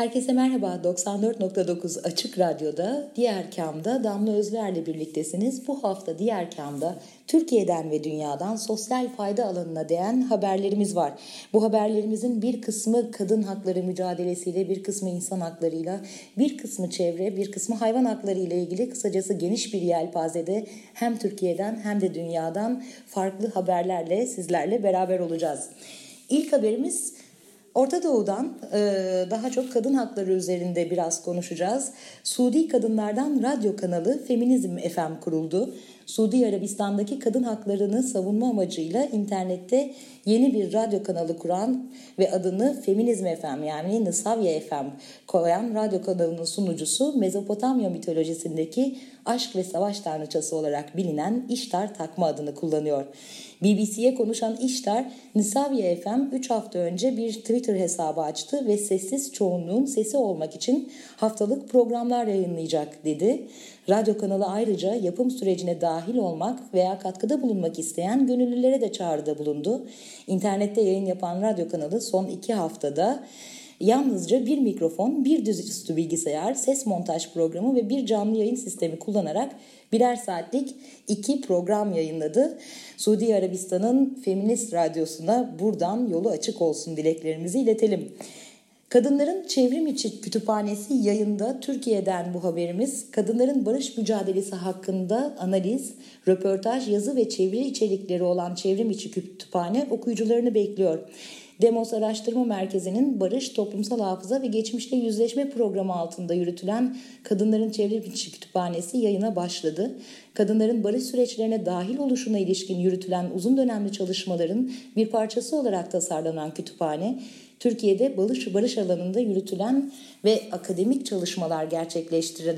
Herkese merhaba. 94.9 Açık Radyo'da Diğer Kam'da Damla Özler'le birliktesiniz. Bu hafta Diğer Kam'da Türkiye'den ve dünyadan sosyal fayda alanına değen haberlerimiz var. Bu haberlerimizin bir kısmı kadın hakları mücadelesiyle, bir kısmı insan haklarıyla, bir kısmı çevre, bir kısmı hayvan hakları ile ilgili kısacası geniş bir yelpazede hem Türkiye'den hem de dünyadan farklı haberlerle sizlerle beraber olacağız. İlk haberimiz Orta Doğu'dan e, daha çok kadın hakları üzerinde biraz konuşacağız. Suudi kadınlardan radyo kanalı Feminizm FM kuruldu. Suudi Arabistan'daki kadın haklarını savunma amacıyla internette yeni bir radyo kanalı kuran ve adını Feminizm FM yani Nısavya FM koyan radyo kanalının sunucusu Mezopotamya mitolojisindeki aşk ve savaş tanrıçası olarak bilinen İştar takma adını kullanıyor. BBC'ye konuşan İştar, Nisaviye FM 3 hafta önce bir Twitter hesabı açtı ve sessiz çoğunluğun sesi olmak için haftalık programlar yayınlayacak dedi. Radyo kanalı ayrıca yapım sürecine dahil olmak veya katkıda bulunmak isteyen gönüllülere de çağrıda bulundu. İnternette yayın yapan radyo kanalı son iki haftada yalnızca bir mikrofon, bir düzüstü bilgisayar, ses montaj programı ve bir canlı yayın sistemi kullanarak birer saatlik iki program yayınladı. Suudi Arabistan'ın Feminist Radyosu'na buradan yolu açık olsun dileklerimizi iletelim. Kadınların Çevrim İçi Kütüphanesi yayında Türkiye'den bu haberimiz. Kadınların barış mücadelesi hakkında analiz, röportaj, yazı ve çeviri içerikleri olan Çevrim İçi Kütüphane okuyucularını bekliyor. Demos Araştırma Merkezi'nin Barış, Toplumsal Hafıza ve Geçmişte Yüzleşme programı altında yürütülen Kadınların İçi Kütüphanesi yayına başladı. Kadınların barış süreçlerine dahil oluşuna ilişkin yürütülen uzun dönemli çalışmaların bir parçası olarak tasarlanan kütüphane, Türkiye'de barış, barış alanında yürütülen ve akademik çalışmalar gerçekleştiren,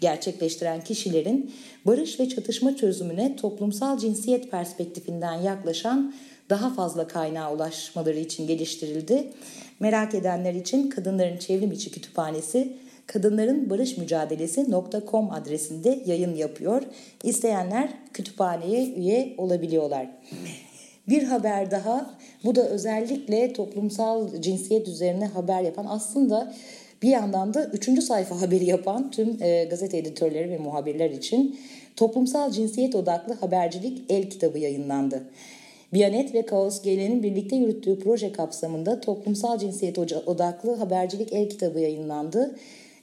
gerçekleştiren kişilerin barış ve çatışma çözümüne toplumsal cinsiyet perspektifinden yaklaşan daha fazla kaynağa ulaşmaları için geliştirildi. Merak edenler için Kadınların Çevrim İçi Kütüphanesi Kadınların Barış Mücadelesi.com adresinde yayın yapıyor. İsteyenler kütüphaneye üye olabiliyorlar. Bir haber daha bu da özellikle toplumsal cinsiyet üzerine haber yapan aslında bir yandan da üçüncü sayfa haberi yapan tüm e, gazete editörleri ve muhabirler için toplumsal cinsiyet odaklı habercilik el kitabı yayınlandı. Biyanet ve Kaos GL'nin birlikte yürüttüğü proje kapsamında toplumsal cinsiyet odaklı habercilik el kitabı yayınlandı.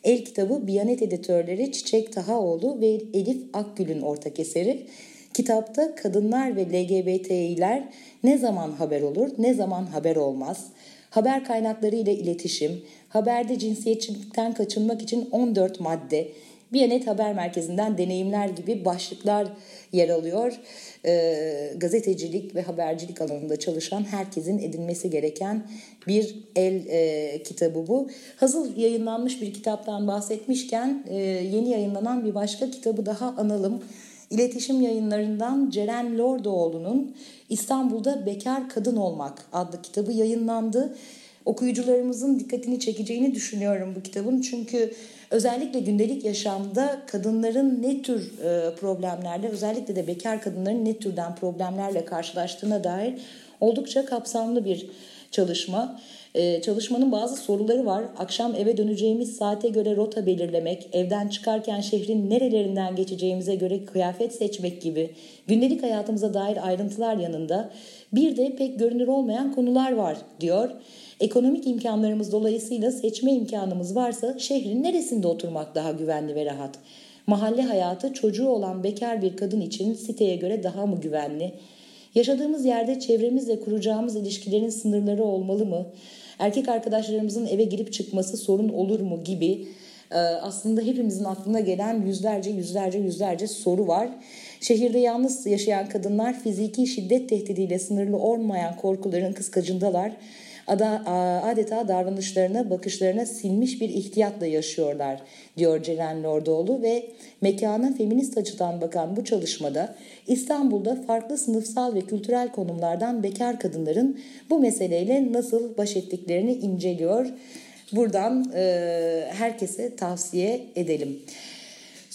El kitabı Biyanet editörleri Çiçek Tahaoğlu ve Elif Akgül'ün ortak eseri. Kitapta kadınlar ve LGBTİ'ler ne zaman haber olur, ne zaman haber olmaz, haber kaynakları ile iletişim, haberde cinsiyetçilikten kaçınmak için 14 madde, Biyanet Haber Merkezi'nden deneyimler gibi başlıklar yer alıyor. E, gazetecilik ve habercilik alanında çalışan herkesin edinmesi gereken bir el e, kitabı bu. Hazır yayınlanmış bir kitaptan bahsetmişken e, yeni yayınlanan bir başka kitabı daha analım. İletişim yayınlarından Ceren Lordoğlu'nun İstanbul'da Bekar Kadın Olmak adlı kitabı yayınlandı. Okuyucularımızın dikkatini çekeceğini düşünüyorum bu kitabın. Çünkü özellikle gündelik yaşamda kadınların ne tür e, problemlerle özellikle de bekar kadınların ne türden problemlerle karşılaştığına dair oldukça kapsamlı bir çalışma. Ee, çalışmanın bazı soruları var. Akşam eve döneceğimiz saate göre rota belirlemek, evden çıkarken şehrin nerelerinden geçeceğimize göre kıyafet seçmek gibi gündelik hayatımıza dair ayrıntılar yanında bir de pek görünür olmayan konular var diyor. Ekonomik imkanlarımız dolayısıyla seçme imkanımız varsa şehrin neresinde oturmak daha güvenli ve rahat? Mahalle hayatı çocuğu olan bekar bir kadın için siteye göre daha mı güvenli? Yaşadığımız yerde çevremizle kuracağımız ilişkilerin sınırları olmalı mı? Erkek arkadaşlarımızın eve girip çıkması sorun olur mu gibi Ee, aslında hepimizin aklına gelen yüzlerce yüzlerce yüzlerce soru var. Şehirde yalnız yaşayan kadınlar fiziki şiddet tehdidiyle sınırlı olmayan korkuların kıskacındalar. Adeta davranışlarına, bakışlarına silmiş bir ihtiyatla yaşıyorlar diyor Ceren Lordoğlu ve mekana feminist açıdan bakan bu çalışmada İstanbul'da farklı sınıfsal ve kültürel konumlardan bekar kadınların bu meseleyle nasıl baş ettiklerini inceliyor. Buradan e, herkese tavsiye edelim.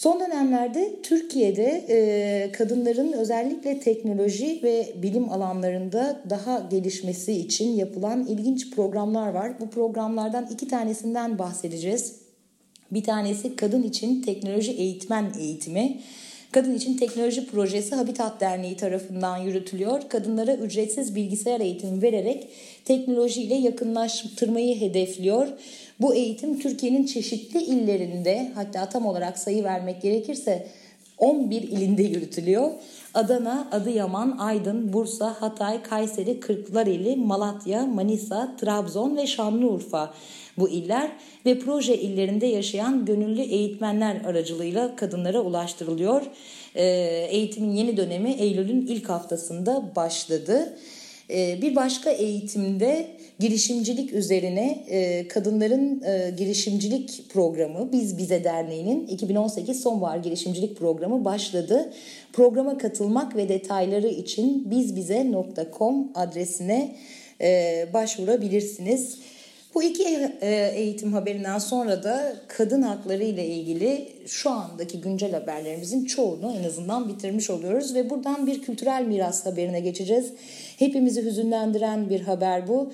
Son dönemlerde Türkiye'de e, kadınların özellikle teknoloji ve bilim alanlarında daha gelişmesi için yapılan ilginç programlar var. Bu programlardan iki tanesinden bahsedeceğiz. Bir tanesi kadın için teknoloji eğitmen eğitimi. Kadın için Teknoloji Projesi Habitat Derneği tarafından yürütülüyor. Kadınlara ücretsiz bilgisayar eğitimi vererek teknolojiyle yakınlaştırmayı hedefliyor. Bu eğitim Türkiye'nin çeşitli illerinde hatta tam olarak sayı vermek gerekirse 11 ilinde yürütülüyor. Adana, Adıyaman, Aydın, Bursa, Hatay, Kayseri, Kırklareli, Malatya, Manisa, Trabzon ve Şanlıurfa bu iller ve proje illerinde yaşayan gönüllü eğitmenler aracılığıyla kadınlara ulaştırılıyor. Ee, eğitimin yeni dönemi Eylül'ün ilk haftasında başladı. Ee, bir başka eğitimde girişimcilik üzerine e, kadınların e, girişimcilik programı Biz Bize Derneği'nin 2018 sonbahar girişimcilik programı başladı. Programa katılmak ve detayları için bizbize.com adresine e, başvurabilirsiniz. Bu iki eğitim haberinden sonra da kadın hakları ile ilgili şu andaki güncel haberlerimizin çoğunu en azından bitirmiş oluyoruz ve buradan bir kültürel miras haberine geçeceğiz. Hepimizi hüzünlendiren bir haber bu.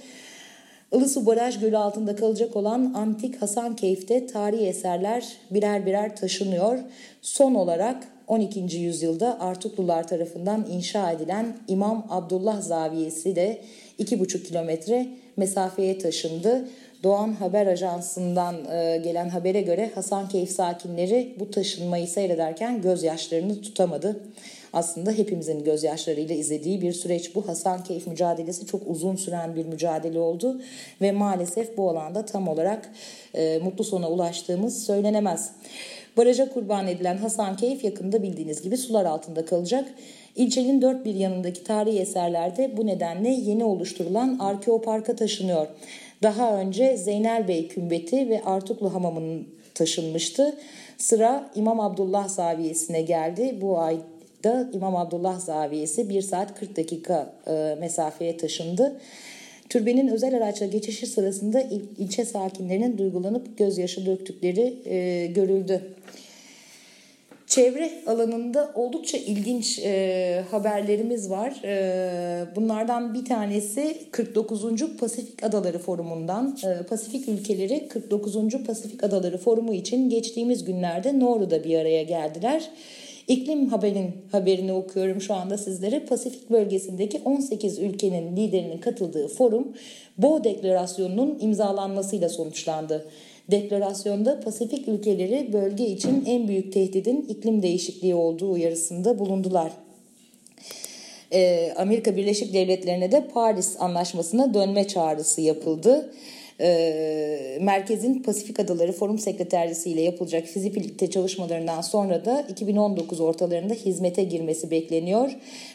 Ilısu Baraj Gölü altında kalacak olan antik Hasankeyf'te tarihi eserler birer birer taşınıyor. Son olarak 12. yüzyılda Artuklular tarafından inşa edilen İmam Abdullah Zaviyesi de 2,5 kilometre mesafeye taşındı. Doğan Haber Ajansı'ndan e, gelen habere göre Hasankeyf sakinleri bu taşınmayı seyrederken gözyaşlarını tutamadı. Aslında hepimizin gözyaşlarıyla izlediği bir süreç bu. Hasankeyf mücadelesi çok uzun süren bir mücadele oldu ve maalesef bu alanda tam olarak e, mutlu sona ulaştığımız söylenemez. Baraja kurban edilen Hasankeyf yakında bildiğiniz gibi sular altında kalacak. İlçenin dört bir yanındaki tarihi eserlerde bu nedenle yeni oluşturulan Arkeopark'a taşınıyor. Daha önce Zeynel Bey Kümbeti ve Artuklu Hamamı'nın taşınmıştı. Sıra İmam Abdullah Zaviyesi'ne geldi. Bu ayda İmam Abdullah Zaviyesi 1 saat 40 dakika e, mesafeye taşındı. Türbenin özel araçla geçişi sırasında il, ilçe sakinlerinin duygulanıp gözyaşı döktükleri e, görüldü. Çevre alanında oldukça ilginç e, haberlerimiz var. E, bunlardan bir tanesi 49. Pasifik Adaları Forumu'ndan. E, Pasifik ülkeleri 49. Pasifik Adaları Forumu için geçtiğimiz günlerde Noru'da bir araya geldiler. İklim haberin haberini okuyorum şu anda sizlere. Pasifik bölgesindeki 18 ülkenin liderinin katıldığı forum Bo Deklarasyonu'nun imzalanmasıyla sonuçlandı. Deklarasyonda Pasifik ülkeleri bölge için en büyük tehdidin iklim değişikliği olduğu uyarısında bulundular. Amerika Birleşik Devletleri'ne de Paris Anlaşması'na dönme çağrısı yapıldı e, merkezin Pasifik Adaları Forum Sekreterliği ile yapılacak fizibilite çalışmalarından sonra da 2019 ortalarında hizmete girmesi bekleniyor.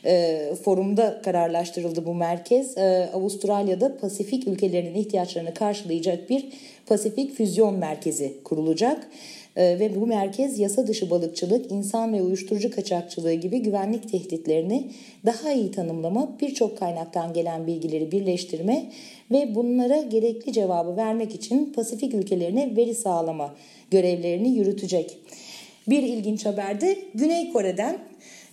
E, forumda kararlaştırıldı bu merkez. E, Avustralya'da Pasifik ülkelerinin ihtiyaçlarını karşılayacak bir Pasifik Füzyon Merkezi kurulacak ve bu merkez yasa dışı balıkçılık, insan ve uyuşturucu kaçakçılığı gibi güvenlik tehditlerini daha iyi tanımlama, birçok kaynaktan gelen bilgileri birleştirme ve bunlara gerekli cevabı vermek için Pasifik ülkelerine veri sağlama görevlerini yürütecek. Bir ilginç haber de Güney Kore'den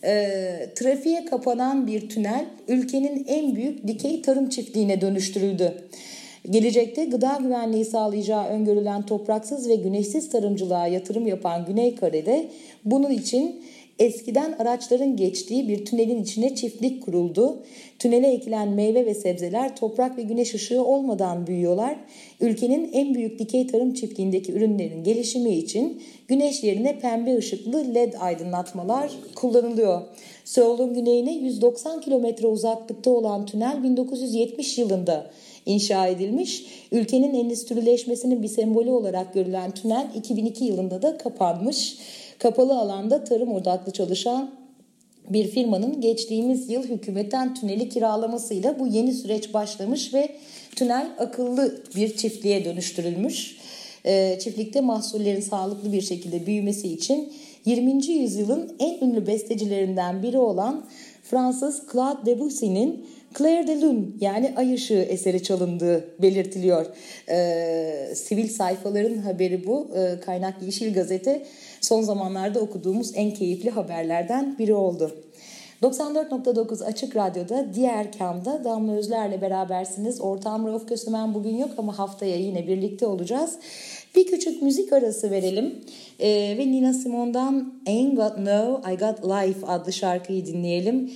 e, trafiğe kapanan bir tünel ülkenin en büyük dikey tarım çiftliğine dönüştürüldü. Gelecekte gıda güvenliği sağlayacağı öngörülen topraksız ve güneşsiz tarımcılığa yatırım yapan Güney Kore'de bunun için eskiden araçların geçtiği bir tünelin içine çiftlik kuruldu. Tünele ekilen meyve ve sebzeler toprak ve güneş ışığı olmadan büyüyorlar. Ülkenin en büyük dikey tarım çiftliğindeki ürünlerin gelişimi için güneş yerine pembe ışıklı led aydınlatmalar kullanılıyor. Seul'un güneyine 190 kilometre uzaklıkta olan tünel 1970 yılında inşa edilmiş. Ülkenin endüstrileşmesinin bir sembolü olarak görülen tünel 2002 yılında da kapanmış. Kapalı alanda tarım odaklı çalışan bir firmanın geçtiğimiz yıl hükümetten tüneli kiralamasıyla bu yeni süreç başlamış ve tünel akıllı bir çiftliğe dönüştürülmüş. Ee, çiftlikte mahsullerin sağlıklı bir şekilde büyümesi için 20. yüzyılın en ünlü bestecilerinden biri olan Fransız Claude Debussy'nin Claire de Lune yani Ay Işığı eseri çalındığı belirtiliyor. Ee, sivil sayfaların haberi bu. Ee, kaynak Yeşil Gazete son zamanlarda okuduğumuz en keyifli haberlerden biri oldu. 94.9 Açık Radyo'da diğer kamda Damla Özler'le berabersiniz. Ortağım Rauf Kösemen bugün yok ama haftaya yine birlikte olacağız. Bir küçük müzik arası verelim ee, ve Nina Simone'dan Ain't Got No, I Got Life adlı şarkıyı dinleyelim.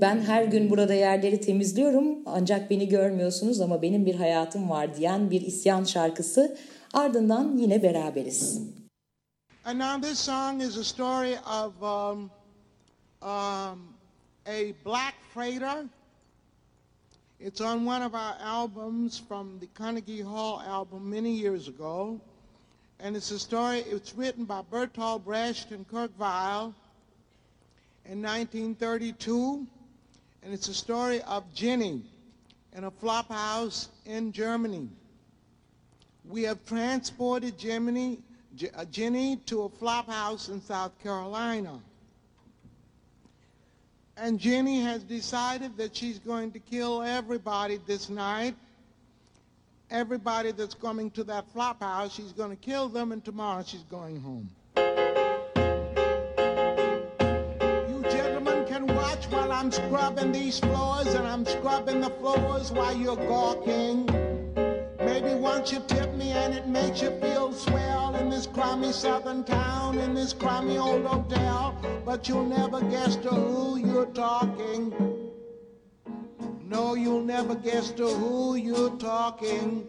Ben her gün burada yerleri temizliyorum ancak beni görmüyorsunuz ama benim bir hayatım var diyen bir isyan şarkısı. Ardından yine beraberiz. And now this song is a story of um, um, a black freighter. It's on one of our albums from the Carnegie Hall album many years ago. And it's a story, it's written by Bertolt Brecht and Kurt Weill in 1932. And it's a story of Jenny in a flop house in Germany. We have transported uh, Jenny to a flop house in South Carolina. And Jenny has decided that she's going to kill everybody this night. Everybody that's coming to that flop house, she's going to kill them, and tomorrow she's going home. I'm scrubbing these floors, and I'm scrubbing the floors while you're gawking. Maybe once you tip me and it makes you feel swell in this crummy southern town, in this crummy old hotel, but you'll never guess to who you're talking. No, you'll never guess to who you're talking.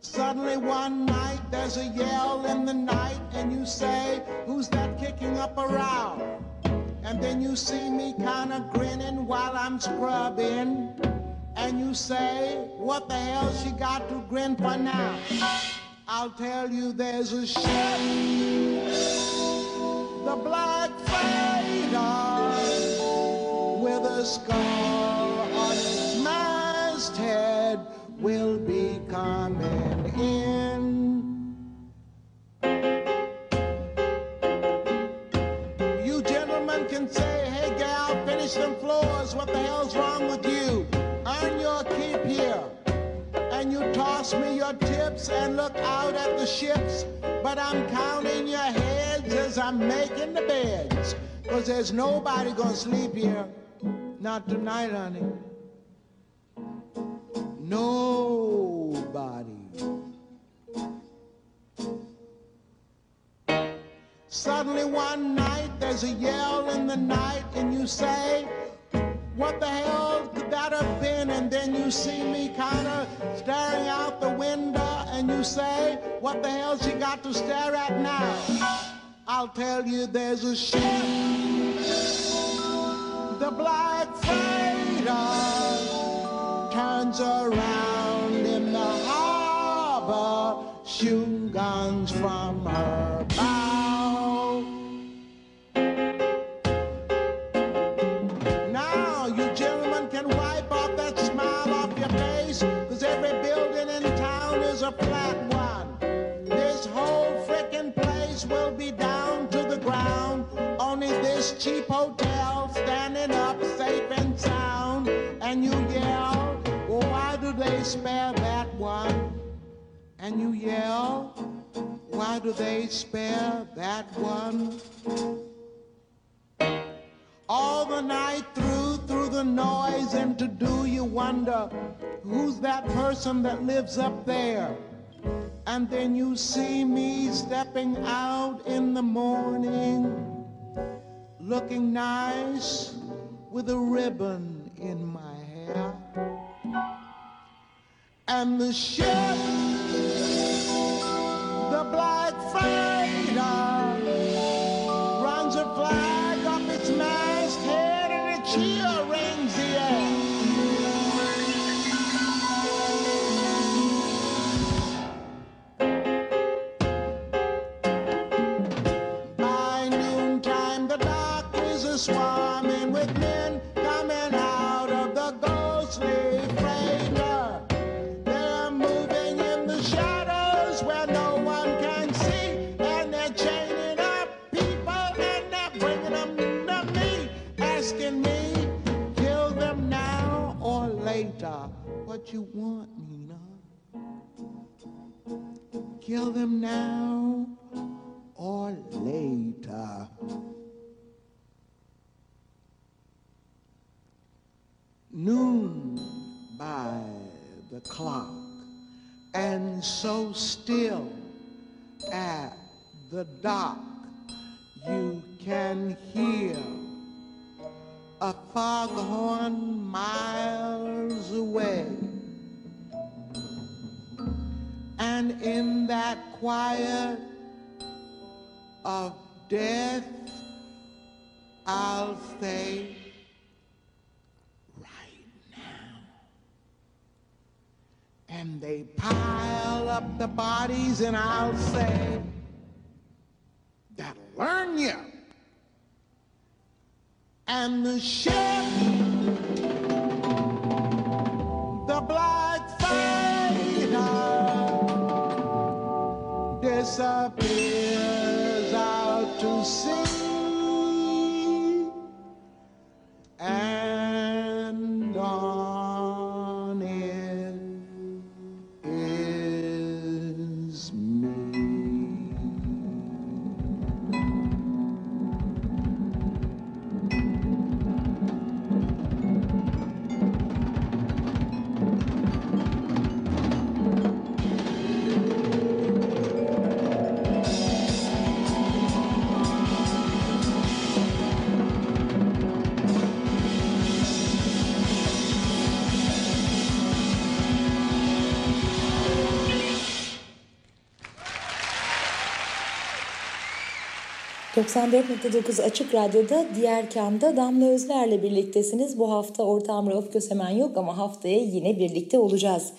Suddenly one night there's a yell in the night and you say, who's that kicking up a row? And then you see me kinda grinning while I'm scrubbing. And you say, what the hell she got to grin for now? I'll tell you there's a ship, the Black Freighter, with a skull on its masthead will be coming in. Gal, floors, what the hell's wrong with you? Earn your keep here. And you toss me your tips and look out at the ships. But I'm counting your heads as I'm making the beds. Cause there's nobody gonna sleep here. Not tonight, honey. Nobody. Suddenly one night there's a yell in the night and you say, what the hell could that have been? And then you see me kind of staring out the window and you say, what the hell she got to stare at now? I'll tell you there's a ship, the Black Freighter turns around in the harbor, shooting guns from her this cheap hotel standing up safe and sound. And you yell, well, why do they spare that one? And you yell, why do they spare that one? all the night through, through the noise, and to do you wonder who's that person that lives up there? And then you see me stepping out in the morning, looking nice with a ribbon in my hair. And the ship, the black freighter, is a swarming with men coming out of the ghostly freighter. They're moving in the shadows where no one can see, and they're chaining up people and they're bringing them to me, asking me, kill them now or later. What you want, Nina? Kill them now or later. Noon by the clock, and so still at the dock you can hear a foghorn miles away. And in that quiet of death, I'll say, right now. And they pile up the bodies, and I'll say, that'll learn you. And the ship, the black fighter, disappears out to sea. ...94.9 Açık Radyo'da diğer kamda Damla Özler'le birliktesiniz. Bu hafta ortağım Rauf Kösemen yok ama haftaya yine birlikte olacağız.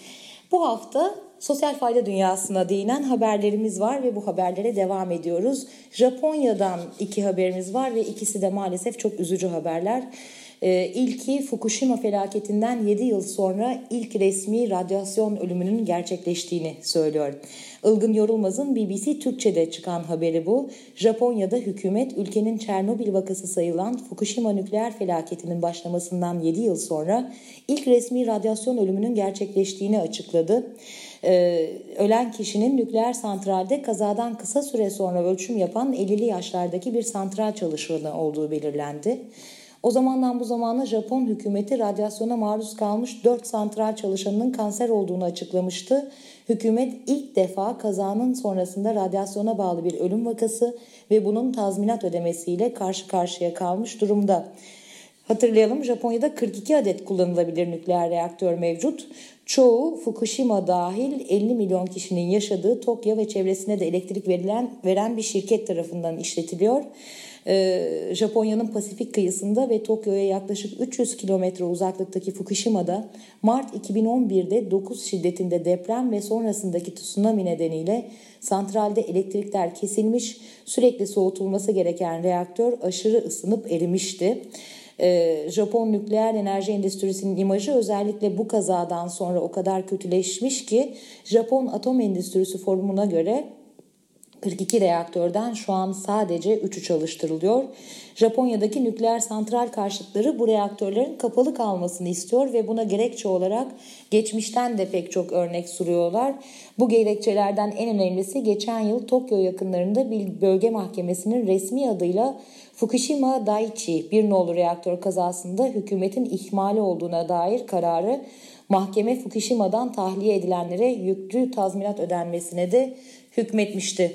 Bu hafta sosyal fayda dünyasına değinen haberlerimiz var ve bu haberlere devam ediyoruz. Japonya'dan iki haberimiz var ve ikisi de maalesef çok üzücü haberler. Ee, ilki Fukushima felaketinden 7 yıl sonra ilk resmi radyasyon ölümünün gerçekleştiğini söylüyor. Ilgın Yorulmaz'ın BBC Türkçe'de çıkan haberi bu. Japonya'da hükümet ülkenin Çernobil vakası sayılan Fukushima nükleer felaketinin başlamasından 7 yıl sonra ilk resmi radyasyon ölümünün gerçekleştiğini açıkladı. Ee, ölen kişinin nükleer santralde kazadan kısa süre sonra ölçüm yapan 50'li yaşlardaki bir santral çalışanı olduğu belirlendi. O zamandan bu zamana Japon hükümeti radyasyona maruz kalmış 4 santral çalışanının kanser olduğunu açıklamıştı. Hükümet ilk defa kazanın sonrasında radyasyona bağlı bir ölüm vakası ve bunun tazminat ödemesiyle karşı karşıya kalmış durumda. Hatırlayalım Japonya'da 42 adet kullanılabilir nükleer reaktör mevcut. Çoğu Fukushima dahil 50 milyon kişinin yaşadığı Tokyo ve çevresine de elektrik verilen veren bir şirket tarafından işletiliyor. Ee, Japonya'nın Pasifik kıyısında ve Tokyo'ya yaklaşık 300 kilometre uzaklıktaki Fukushima'da Mart 2011'de 9 şiddetinde deprem ve sonrasındaki tsunami nedeniyle santralde elektrikler kesilmiş, sürekli soğutulması gereken reaktör aşırı ısınıp erimişti. Ee, Japon nükleer enerji endüstrisinin imajı özellikle bu kazadan sonra o kadar kötüleşmiş ki Japon Atom Endüstrisi Forumu'na göre 42 reaktörden şu an sadece 3'ü çalıştırılıyor. Japonya'daki nükleer santral karşıtları bu reaktörlerin kapalı kalmasını istiyor ve buna gerekçe olarak geçmişten de pek çok örnek sunuyorlar. Bu gerekçelerden en önemlisi geçen yıl Tokyo yakınlarında bir bölge mahkemesinin resmi adıyla Fukushima Daiichi bir nolu reaktör kazasında hükümetin ihmali olduğuna dair kararı mahkeme Fukushima'dan tahliye edilenlere yüklü tazminat ödenmesine de hükmetmişti.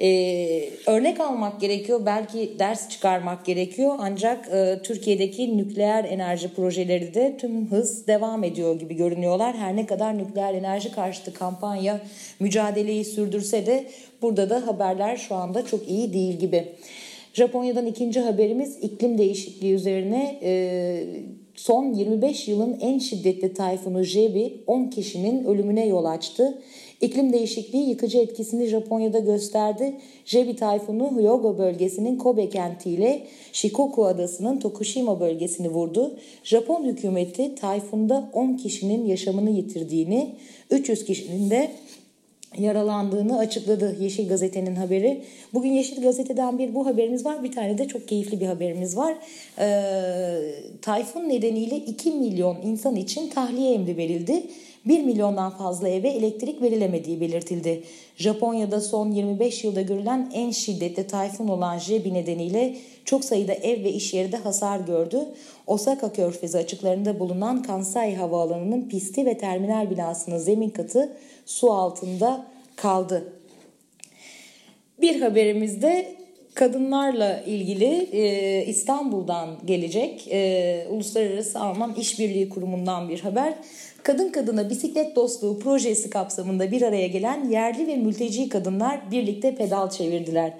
Ee, örnek almak gerekiyor, belki ders çıkarmak gerekiyor ancak e, Türkiye'deki nükleer enerji projeleri de tüm hız devam ediyor gibi görünüyorlar. Her ne kadar nükleer enerji karşıtı kampanya mücadeleyi sürdürse de burada da haberler şu anda çok iyi değil gibi. Japonya'dan ikinci haberimiz iklim değişikliği üzerine e, son 25 yılın en şiddetli tayfunu Jebi 10 kişinin ölümüne yol açtı. İklim değişikliği yıkıcı etkisini Japonya'da gösterdi. Jebi tayfunu Hyogo bölgesinin Kobe kentiyle Shikoku adasının Tokushima bölgesini vurdu. Japon hükümeti tayfunda 10 kişinin yaşamını yitirdiğini, 300 kişinin de yaralandığını açıkladı Yeşil Gazete'nin haberi. Bugün Yeşil Gazete'den bir bu haberimiz var. Bir tane de çok keyifli bir haberimiz var. Ee, tayfun nedeniyle 2 milyon insan için tahliye emri verildi. 1 milyondan fazla eve elektrik verilemediği belirtildi. Japonya'da son 25 yılda görülen en şiddetli tayfun olan Jebi nedeniyle çok sayıda ev ve iş yeri de hasar gördü. Osaka körfezi açıklarında bulunan Kansai Havaalanı'nın pisti ve terminal binasının zemin katı su altında kaldı. Bir haberimizde kadınlarla ilgili e, İstanbul'dan gelecek e, Uluslararası Alman İşbirliği Kurumu'ndan bir haber. Kadın Kadına Bisiklet Dostluğu projesi kapsamında bir araya gelen yerli ve mülteci kadınlar birlikte pedal çevirdiler.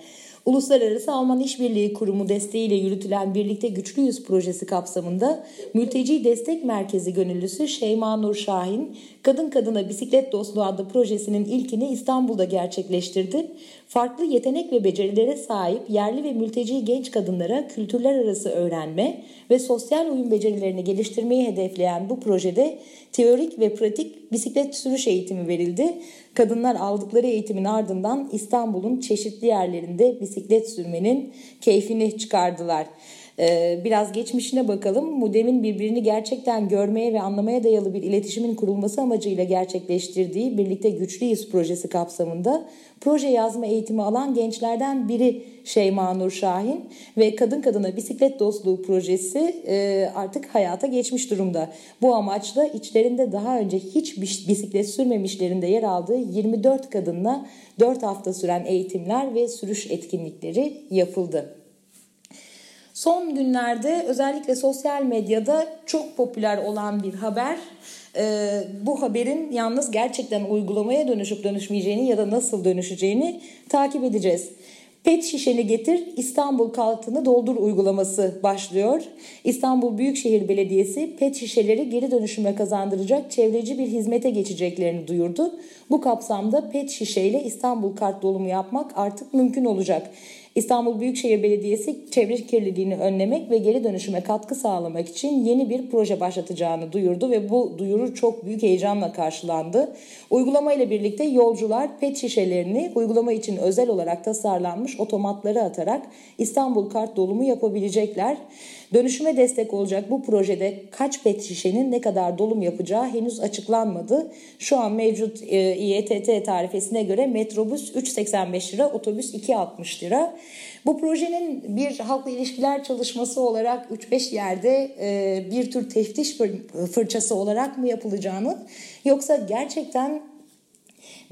Uluslararası Alman İşbirliği Kurumu desteğiyle yürütülen Birlikte Güçlüyüz projesi kapsamında Mülteci Destek Merkezi gönüllüsü Şeyma Nur Şahin, Kadın Kadına Bisiklet Dostluğu adlı projesinin ilkini İstanbul'da gerçekleştirdi. Farklı yetenek ve becerilere sahip yerli ve mülteci genç kadınlara kültürler arası öğrenme ve sosyal uyum becerilerini geliştirmeyi hedefleyen bu projede teorik ve pratik bisiklet sürüş eğitimi verildi. Kadınlar aldıkları eğitimin ardından İstanbul'un çeşitli yerlerinde bisiklet sürmenin keyfini çıkardılar. Ee, biraz geçmişine bakalım. Mudem'in birbirini gerçekten görmeye ve anlamaya dayalı bir iletişimin kurulması amacıyla gerçekleştirdiği Birlikte Güçlüyüz projesi kapsamında proje yazma eğitimi alan gençlerden biri Şeyma Nur Şahin ve Kadın Kadına Bisiklet Dostluğu projesi e, artık hayata geçmiş durumda. Bu amaçla içlerinde daha önce hiç bisiklet sürmemişlerinde yer aldığı 24 kadınla 4 hafta süren eğitimler ve sürüş etkinlikleri yapıldı. Son günlerde özellikle sosyal medyada çok popüler olan bir haber. Ee, bu haberin yalnız gerçekten uygulamaya dönüşüp dönüşmeyeceğini ya da nasıl dönüşeceğini takip edeceğiz. Pet şişeni getir İstanbul kartını doldur uygulaması başlıyor. İstanbul Büyükşehir Belediyesi pet şişeleri geri dönüşüme kazandıracak çevreci bir hizmete geçeceklerini duyurdu. Bu kapsamda pet şişeyle İstanbul kart dolumu yapmak artık mümkün olacak. İstanbul Büyükşehir Belediyesi çevre kirliliğini önlemek ve geri dönüşüme katkı sağlamak için yeni bir proje başlatacağını duyurdu ve bu duyuru çok büyük heyecanla karşılandı. Uygulama ile birlikte yolcular pet şişelerini uygulama için özel olarak tasarlanmış otomatları atarak İstanbul kart dolumu yapabilecekler. Dönüşüme destek olacak bu projede kaç pet şişenin ne kadar dolum yapacağı henüz açıklanmadı. Şu an mevcut e, İETT tarifesine göre metrobüs 3.85 lira, otobüs 2.60 lira. Bu projenin bir halkla ilişkiler çalışması olarak 3-5 yerde e, bir tür teftiş fırçası olarak mı yapılacağını yoksa gerçekten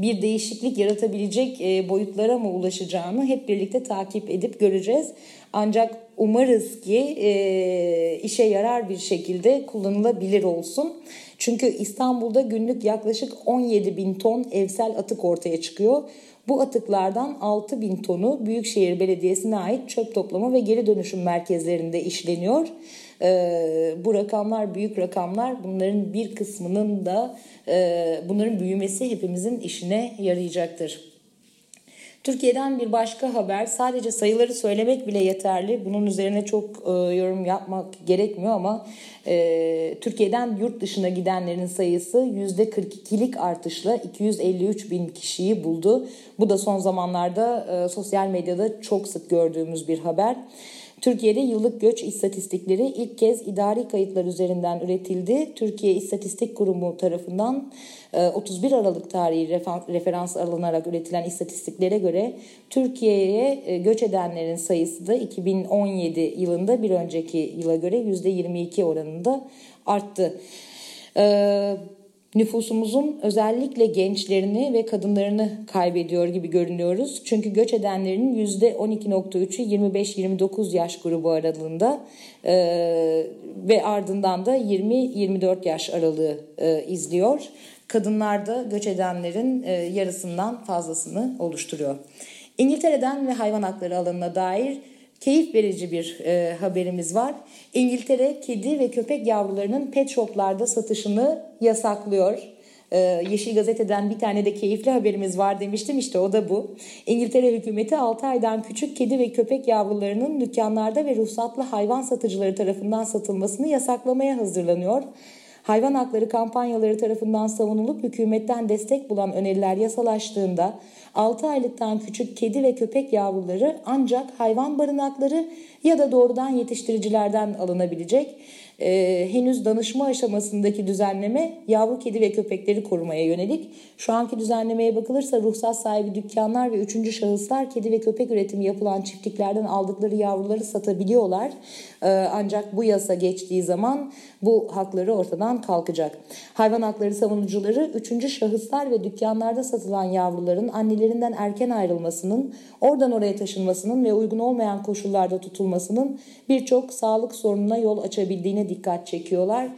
bir değişiklik yaratabilecek e, boyutlara mı ulaşacağını hep birlikte takip edip göreceğiz. Ancak umarız ki e, işe yarar bir şekilde kullanılabilir olsun. Çünkü İstanbul'da günlük yaklaşık 17 bin ton evsel atık ortaya çıkıyor. Bu atıklardan 6 bin tonu Büyükşehir Belediyesi'ne ait çöp toplama ve geri dönüşüm merkezlerinde işleniyor. Ee, bu rakamlar büyük rakamlar. Bunların bir kısmının da e, bunların büyümesi hepimizin işine yarayacaktır. Türkiye'den bir başka haber sadece sayıları söylemek bile yeterli. Bunun üzerine çok e, yorum yapmak gerekmiyor ama e, Türkiye'den yurt dışına gidenlerin sayısı %42'lik artışla 253 bin kişiyi buldu. Bu da son zamanlarda e, sosyal medyada çok sık gördüğümüz bir haber. Türkiye'de yıllık göç istatistikleri ilk kez idari kayıtlar üzerinden üretildi. Türkiye İstatistik Kurumu tarafından 31 e, Aralık tarihi referans alınarak üretilen istatistiklere göre Türkiye'ye e, göç edenlerin sayısı da 2017 yılında bir önceki yıla göre %22 oranında arttı. Ee, nüfusumuzun özellikle gençlerini ve kadınlarını kaybediyor gibi görünüyoruz. Çünkü göç edenlerin %12.3'ü 25-29 yaş grubu aralığında e, ve ardından da 20-24 yaş aralığı e, izliyor. Kadınlarda göç edenlerin e, yarısından fazlasını oluşturuyor. İngiltere'den ve hayvan hakları alanına dair keyif verici bir e, haberimiz var. İngiltere kedi ve köpek yavrularının pet shoplarda satışını yasaklıyor. Ee, Yeşil Gazete'den bir tane de keyifli haberimiz var demiştim işte o da bu. İngiltere hükümeti 6 aydan küçük kedi ve köpek yavrularının dükkanlarda ve ruhsatlı hayvan satıcıları tarafından satılmasını yasaklamaya hazırlanıyor. Hayvan hakları kampanyaları tarafından savunulup hükümetten destek bulan öneriler yasalaştığında 6 aylıktan küçük kedi ve köpek yavruları ancak hayvan barınakları ya da doğrudan yetiştiricilerden alınabilecek. e, henüz danışma aşamasındaki düzenleme yavru kedi ve köpekleri korumaya yönelik. Şu anki düzenlemeye bakılırsa ruhsat sahibi dükkanlar ve üçüncü şahıslar kedi ve köpek üretimi yapılan çiftliklerden aldıkları yavruları satabiliyorlar. E, ancak bu yasa geçtiği zaman bu hakları ortadan kalkacak. Hayvan hakları savunucuları üçüncü şahıslar ve dükkanlarda satılan yavruların annelerinden erken ayrılmasının, oradan oraya taşınmasının ve uygun olmayan koşullarda tutulmasının birçok sağlık sorununa yol açabildiğine dikkat çekiyorlar.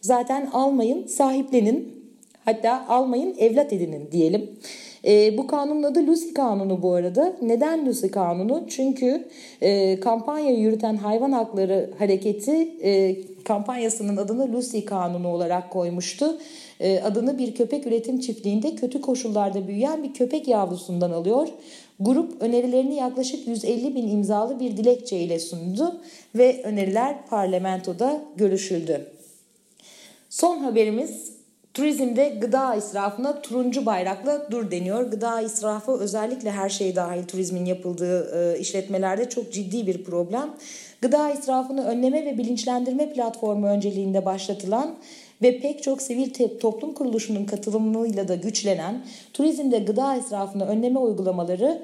Zaten almayın, sahiplenin. Hatta almayın, evlat edinin diyelim. E, bu kanunun adı Lucy Kanunu bu arada. Neden Lucy Kanunu? Çünkü e, kampanya yürüten hayvan hakları hareketi e, kampanyasının adını Lucy Kanunu olarak koymuştu. E, adını bir köpek üretim çiftliğinde kötü koşullarda büyüyen bir köpek yavrusundan alıyor. Grup önerilerini yaklaşık 150 bin imzalı bir dilekçe ile sundu ve öneriler parlamentoda görüşüldü. Son haberimiz Turizmde gıda israfına turuncu bayrakla dur deniyor. Gıda israfı özellikle her şey dahil turizmin yapıldığı e, işletmelerde çok ciddi bir problem. Gıda israfını önleme ve bilinçlendirme platformu önceliğinde başlatılan ve pek çok sivil toplum kuruluşunun katılımıyla da güçlenen turizmde gıda israfını önleme uygulamaları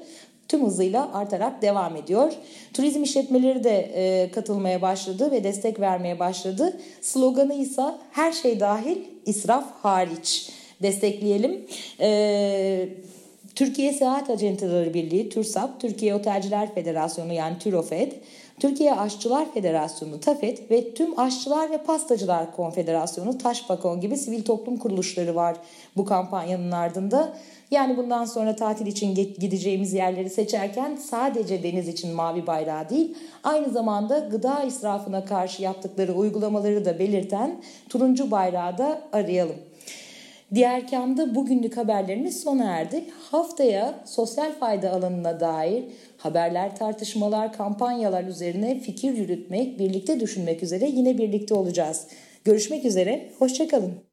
tüm hızıyla artarak devam ediyor. Turizm işletmeleri de e, katılmaya başladı ve destek vermeye başladı. Sloganı ise her şey dahil israf hariç destekleyelim. E, Türkiye Seyahat Acenteleri Birliği, TÜRSAP, Türkiye Otelciler Federasyonu yani TÜROFED, Türkiye Aşçılar Federasyonu TAFET ve tüm Aşçılar ve Pastacılar Konfederasyonu Taşpakon gibi sivil toplum kuruluşları var bu kampanyanın ardında. Yani bundan sonra tatil için gideceğimiz yerleri seçerken sadece deniz için mavi bayrağı değil, aynı zamanda gıda israfına karşı yaptıkları uygulamaları da belirten turuncu bayrağı da arayalım. Diğer kamda bugünlük haberlerimiz sona erdi. Haftaya sosyal fayda alanına dair haberler, tartışmalar, kampanyalar üzerine fikir yürütmek, birlikte düşünmek üzere yine birlikte olacağız. Görüşmek üzere, hoşçakalın.